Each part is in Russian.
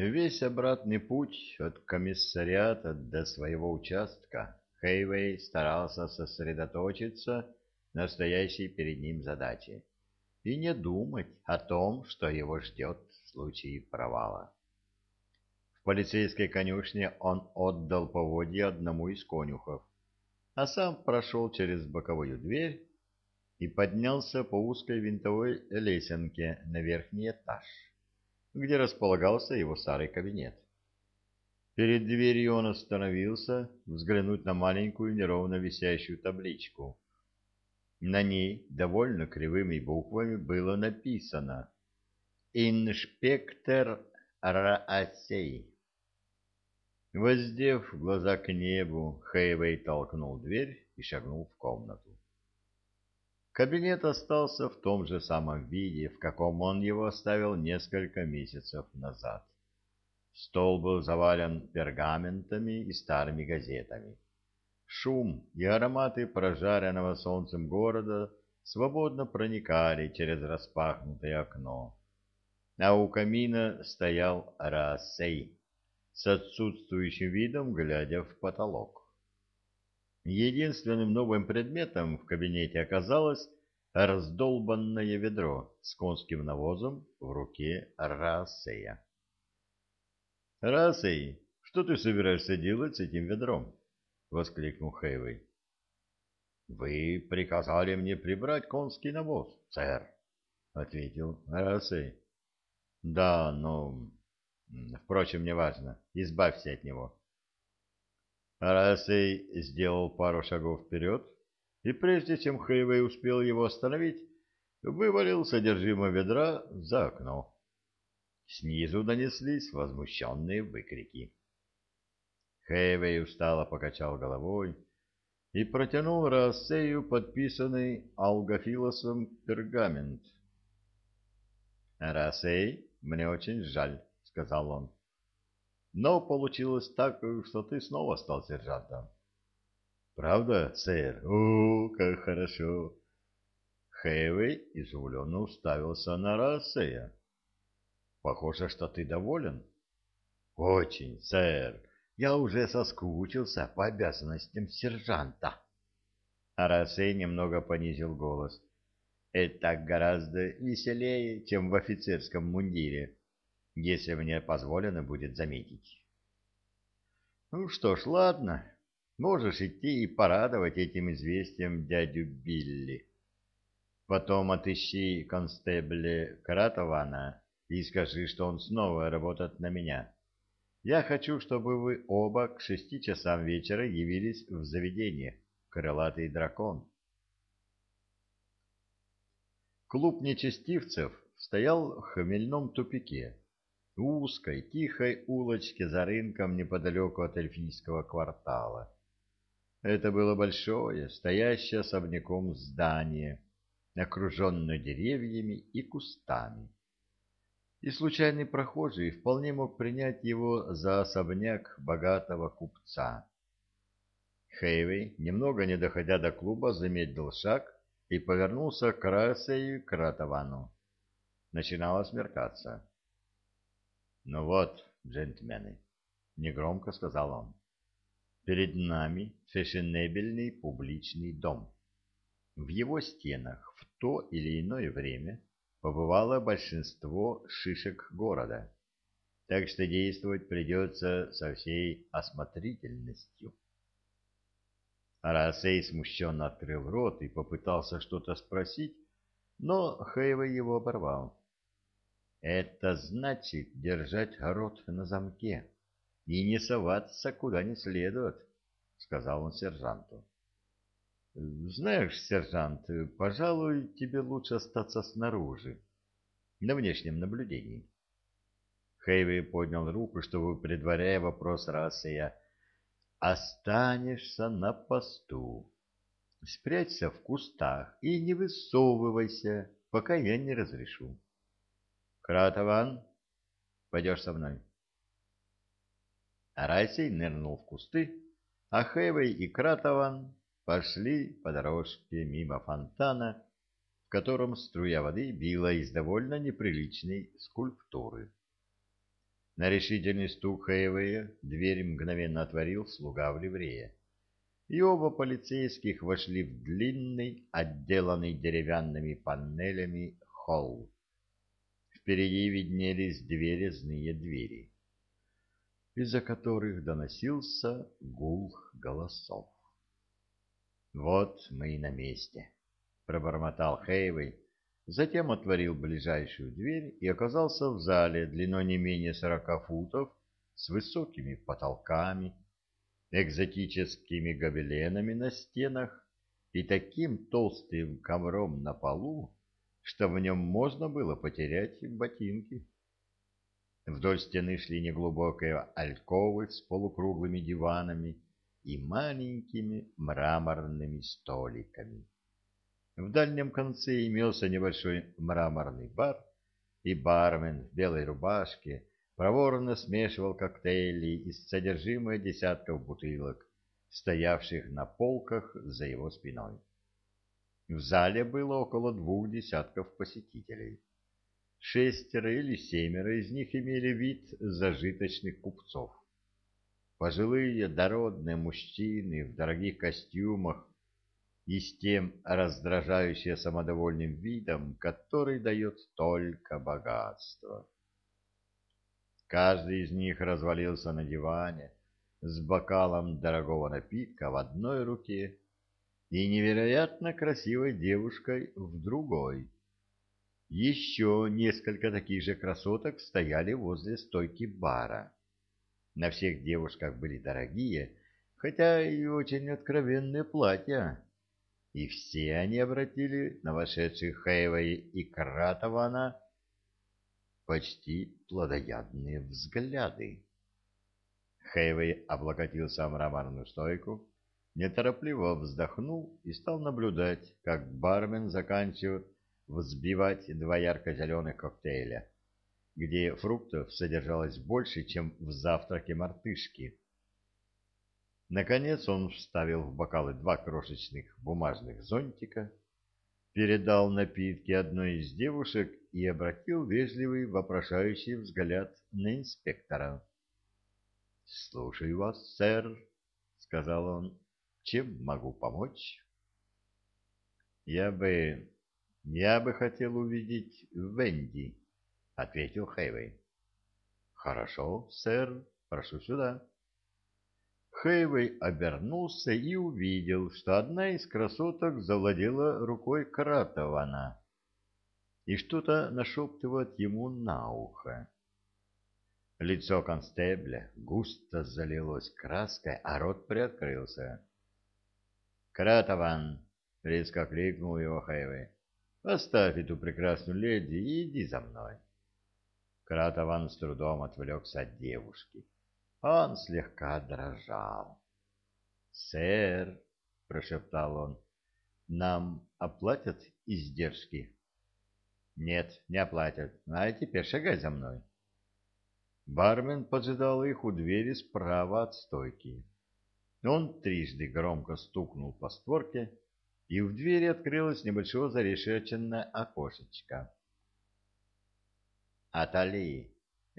Весь обратный путь от комиссариата до своего участка Хейвей старался сосредоточиться на стоящей перед ним задаче и не думать о том, что его ждет в случае провала. В полицейской конюшне он отдал поводья одному из конюхов, а сам прошел через боковую дверь и поднялся по узкой винтовой лесенке на верхний этаж, где располагался его старый кабинет. Перед дверью он остановился взглянуть на маленькую неровно висящую табличку. На ней довольно кривыми буквами было написано «Инспектор Раасей». Воздев глаза к небу, Хейвей толкнул дверь и шагнул в комнату. Кабинет остался в том же самом виде, в каком он его оставил несколько месяцев назад. Стол был завален пергаментами и старыми газетами. Шум и ароматы прожаренного солнцем города свободно проникали через распахнутое окно. А у камина стоял Рассей с отсутствующим видом, глядя в потолок. Единственным новым предметом в кабинете оказалось раздолбанное ведро с конским навозом в руке Рассея. «Рассей, что ты собираешься делать с этим ведром?» — воскликнул Хейвей. «Вы приказали мне прибрать конский навоз, сэр», — ответил Рассей. «Да, но Впрочем, неважно. Избавься от него. Расей сделал пару шагов вперед, и прежде чем Хейвей успел его остановить, вывалил содержимое ведра за окно. Снизу донеслись возмущенные выкрики. Хейвей устало покачал головой и протянул Рассею подписанный Алгофилосом пергамент. «Рассей, мне очень жаль сказал он. Но получилось так, что ты снова стал сержантом. Правда, сэр? О, как хорошо. Хэвэй изумленно уставился на Рассея. Похоже, что ты доволен. Очень, сэр. Я уже соскучился по обязанностям сержанта. Рассей немного понизил голос. Это гораздо веселее, чем в офицерском мундире если мне позволено будет заметить. Ну что ж, ладно, можешь идти и порадовать этим известием дядю Билли. Потом отыщи констебле Каратована и скажи, что он снова работает на меня. Я хочу, чтобы вы оба к шести часам вечера явились в заведение «Крылатый дракон». Клуб нечестивцев стоял в хмельном тупике, узкой, тихой улочке за рынком неподалеку от эльфийского квартала. Это было большое, стоящее особняком здание, окруженное деревьями и кустами. И случайный прохожий вполне мог принять его за особняк богатого купца. Хейвей, немного не доходя до клуба, замедлил шаг и повернулся к Расею Кратовану. Начинало смеркаться. «Ну вот, джентльмены», — негромко сказал он, — «перед нами фешенебельный публичный дом. В его стенах в то или иное время побывало большинство шишек города, так что действовать придется со всей осмотрительностью». Арасей смущенно открыл рот и попытался что-то спросить, но Хейва его оборвал. Это значит держать рот на замке и не соваться куда не следует, — сказал он сержанту. — Знаешь, сержант, пожалуй, тебе лучше остаться снаружи, на внешнем наблюдении. Хейви поднял руку, чтобы, предваряя вопрос Рассея, «Останешься на посту. Спрячься в кустах и не высовывайся, пока я не разрешу». Кратован, пойдешь со мной. Арасий нырнул в кусты, а Хэвэй и Кратован пошли по дорожке мимо фонтана, в котором струя воды била из довольно неприличной скульптуры. На решительный стук Хэйвея дверь мгновенно отворил слуга в ливрее, и оба полицейских вошли в длинный, отделанный деревянными панелями холл. Впереди виднелись две резные двери, из-за которых доносился гул голосов. «Вот мы и на месте», — пробормотал Хейвей, затем отворил ближайшую дверь и оказался в зале длиной не менее сорока футов с высокими потолками, экзотическими гобеленами на стенах и таким толстым ковром на полу, что в нем можно было потерять ботинки. Вдоль стены шли неглубокие альковы с полукруглыми диванами и маленькими мраморными столиками. В дальнем конце имелся небольшой мраморный бар, и бармен в белой рубашке проворно смешивал коктейли из содержимого десятков бутылок, стоявших на полках за его спиной. В зале было около двух десятков посетителей. Шестеро или семеро из них имели вид зажиточных купцов. Пожилые дородные мужчины в дорогих костюмах и с тем раздражающие самодовольным видом, который дает только богатство. Каждый из них развалился на диване с бокалом дорогого напитка в одной руке и невероятно красивой девушкой в другой. Еще несколько таких же красоток стояли возле стойки бара. На всех девушках были дорогие, хотя и очень откровенные платья и все они обратили на вошедших Хейва и Кратована почти плодоядные взгляды. Хейвей облокотился о мраморную стойку, неторопливо вздохнул и стал наблюдать, как бармен заканчивает взбивать два ярко-зеленых коктейля, где фруктов содержалось больше, чем в завтраке мартышки. Наконец он вставил в бокалы два крошечных бумажных зонтика, передал напитки одной из девушек и обратил вежливый вопрошающий взгляд на инспектора. — Слушаю вас, сэр, — сказал он. — Чем могу помочь? — Я бы... я бы хотел увидеть Венди, — ответил Хэйвей. — Хорошо, сэр, прошу сюда. Хэйвей обернулся и увидел, что одна из красоток завладела рукой Кратована и что-то нашептывает ему на ухо. Лицо констебля густо залилось краской, а рот приоткрылся. «Кратован!» — резко кликнул его Хэйвей. «Оставь эту прекрасную леди и иди за мной». Кратован с трудом отвлекся от девушки. Он слегка дрожал. «Сэр», — прошептал он, — «нам оплатят издержки?» «Нет, не оплатят. А теперь шагай за мной». Бармен поджидал их у двери справа от стойки. Он трижды громко стукнул по створке, и в двери открылось небольшое зарешеченное окошечко. «Атали!»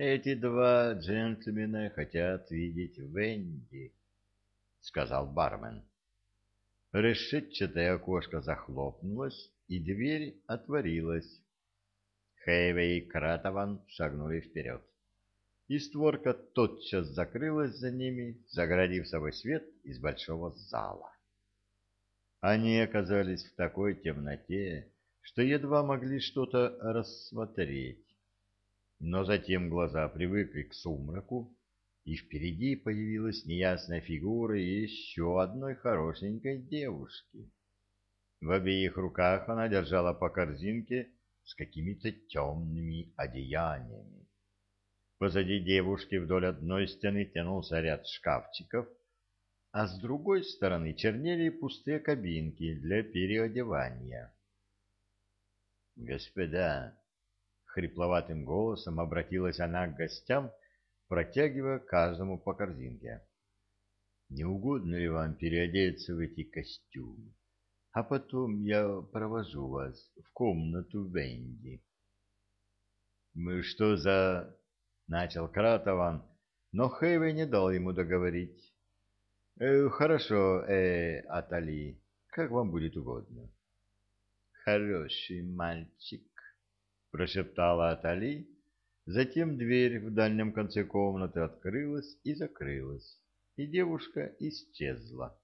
Эти два джентльмена хотят видеть Венди, — сказал бармен. Решетчатое окошко захлопнулось, и дверь отворилась. Хэйвей и Кратован шагнули вперед. И створка тотчас закрылась за ними, заградив собой свет из большого зала. Они оказались в такой темноте, что едва могли что-то рассмотреть. Но затем глаза привыкли к сумраку, и впереди появилась неясная фигура еще одной хорошенькой девушки. В обеих руках она держала по корзинке с какими-то темными одеяниями. Позади девушки вдоль одной стены тянулся ряд шкафчиков, а с другой стороны чернели пустые кабинки для переодевания. «Господа!» Хрипловатым голосом обратилась она к гостям, протягивая каждому по корзинке. «Не угодно ли вам переодеться в эти костюмы? А потом я провожу вас в комнату Венди». «Мы что за...» начал Кратован, но Хэйвей не дал ему договорить. «Э, «Хорошо, э, Атали, как вам будет угодно». «Хороший мальчик», — прошептала Атали. Затем дверь в дальнем конце комнаты открылась и закрылась, и девушка исчезла.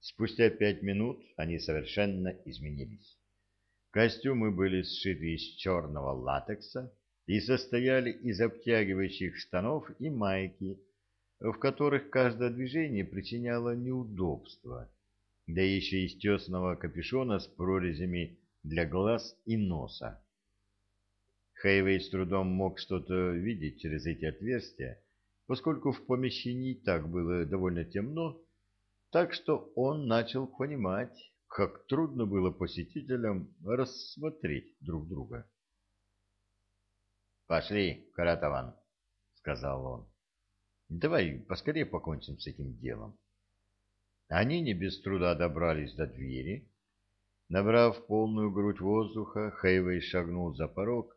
Спустя пять минут они совершенно изменились. Костюмы были сшиты из черного латекса и состояли из обтягивающих штанов и майки, в которых каждое движение причиняло неудобство, да еще из тесного капюшона с прорезями для глаз и носа. Хейвей с трудом мог что-то видеть через эти отверстия, поскольку в помещении так было довольно темно, так что он начал понимать, как трудно было посетителям рассмотреть друг друга. «Пошли, Каратован», — сказал он. «Давай поскорее покончим с этим делом». Они не без труда добрались до двери. Набрав полную грудь воздуха, Хейвей шагнул за порог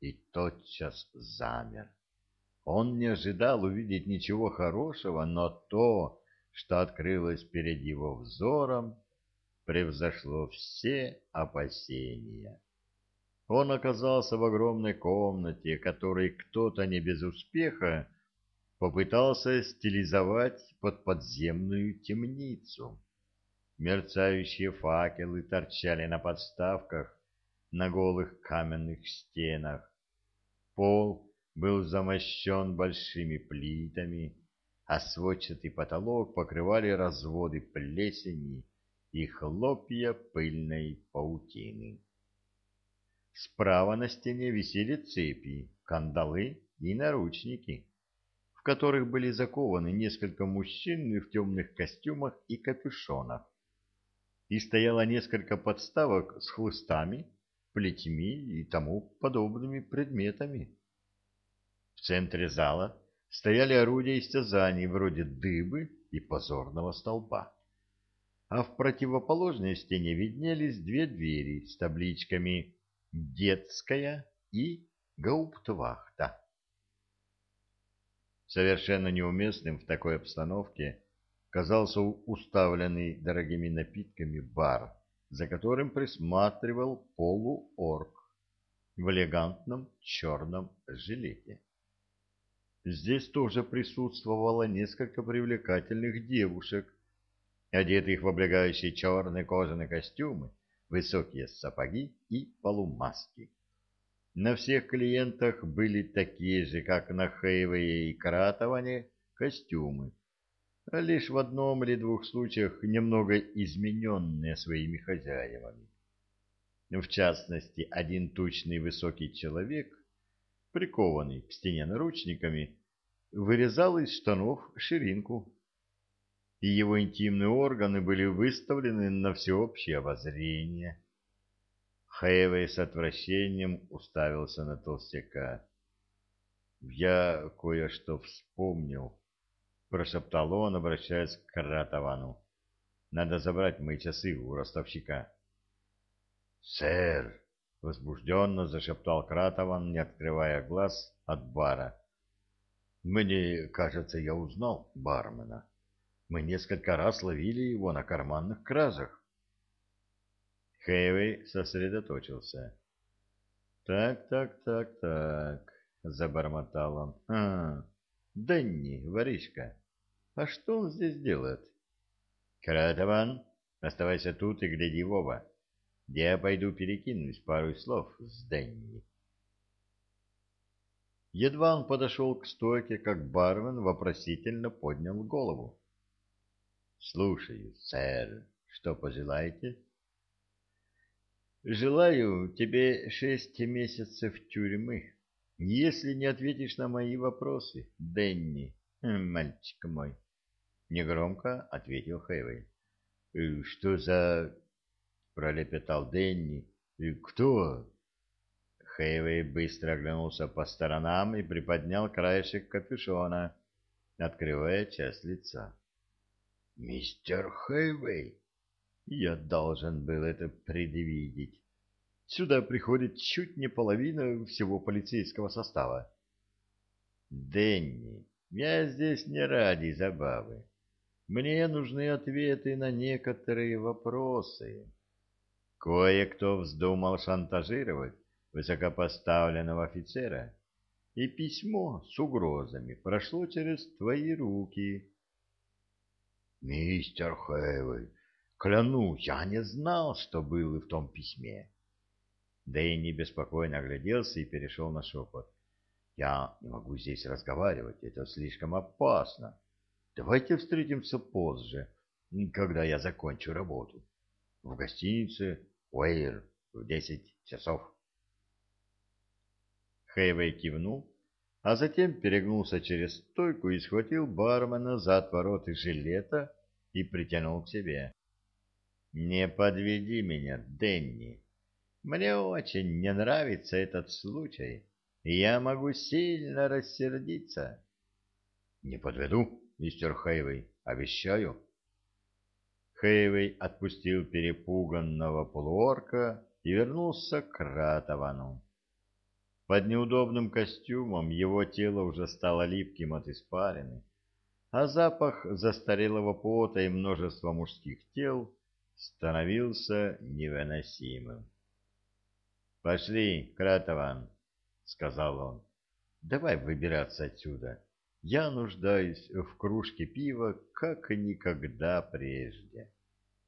и тотчас замер. Он не ожидал увидеть ничего хорошего, но то, что открылось перед его взором, превзошло все опасения. Он оказался в огромной комнате, которой кто-то не без успеха попытался стилизовать под подземную темницу. Мерцающие факелы торчали на подставках на голых каменных стенах. Пол был замощен большими плитами, а сводчатый потолок покрывали разводы плесени и хлопья пыльной паутины. Справа на стене висели цепи, кандалы и наручники, в которых были закованы несколько мужчин в темных костюмах и капюшонах. И стояло несколько подставок с хлыстами, плетьми и тому подобными предметами. В центре зала стояли орудия истязаний вроде дыбы и позорного столба. А в противоположной стене виднелись две двери с табличками «Детская» и «Гауптвахта». Совершенно неуместным в такой обстановке казался уставленный дорогими напитками бар за которым присматривал полуорг в элегантном черном жилете. Здесь тоже присутствовало несколько привлекательных девушек, одетых в облегающие черные кожаные костюмы, высокие сапоги и полумаски. На всех клиентах были такие же, как на Хейвее и Кратоване, костюмы, лишь в одном или двух случаях немного измененные своими хозяевами. В частности, один тучный высокий человек, прикованный к стене наручниками, вырезал из штанов ширинку, и его интимные органы были выставлены на всеобщее обозрение. Хэйвей с отвращением уставился на толстяка. «Я кое-что вспомнил», прошептал он, обращаясь к Каратовану. Надо забрать мои часы у ростовщика. Сэр, возбужденно зашептал Кратован, не открывая глаз от бара. Мне кажется, я узнал бармена. Мы несколько раз ловили его на карманных кражах. Хэйвей сосредоточился. Так, так, так, так, забормотал он. А, Дэнни, воришка. А что он здесь делает? Каратован, оставайся тут и гляди в оба. Я пойду перекинусь пару слов с Дэнни. Едва он подошел к стойке, как бармен вопросительно поднял голову. — Слушаю, сэр. Что пожелаете? — Желаю тебе шесть месяцев тюрьмы, если не ответишь на мои вопросы, Дэнни, мальчик мой. Негромко ответил Хэйвей. «Э, «Что за...» — пролепетал Дэнни. «И кто?» Хэйвей быстро оглянулся по сторонам и приподнял краешек капюшона, открывая часть лица. «Мистер Хэйвей, я должен был это предвидеть. Сюда приходит чуть не половина всего полицейского состава. Дэнни, я здесь не ради забавы. Мне нужны ответы на некоторые вопросы. Кое-кто вздумал шантажировать высокопоставленного офицера, и письмо с угрозами прошло через твои руки. Мистер Хэвэй, клянусь, я не знал, что было в том письме. Дэнни беспокойно огляделся и перешел на шепот. Я не могу здесь разговаривать, это слишком опасно. Давайте встретимся позже, когда я закончу работу. В гостинице Уэйр в десять часов. Хэйвей кивнул, а затем перегнулся через стойку и схватил бармена за отвороты жилета и притянул к себе. «Не подведи меня, Денни. Мне очень не нравится этот случай, и я могу сильно рассердиться». «Не подведу», мистер Хейвей, обещаю. Хейвей отпустил перепуганного полуорка и вернулся к Ратовану. Под неудобным костюмом его тело уже стало липким от испарины, а запах застарелого пота и множества мужских тел становился невыносимым. — Пошли, Кратован, — сказал он, — давай выбираться отсюда. Я нуждаюсь в кружке пива, как никогда прежде.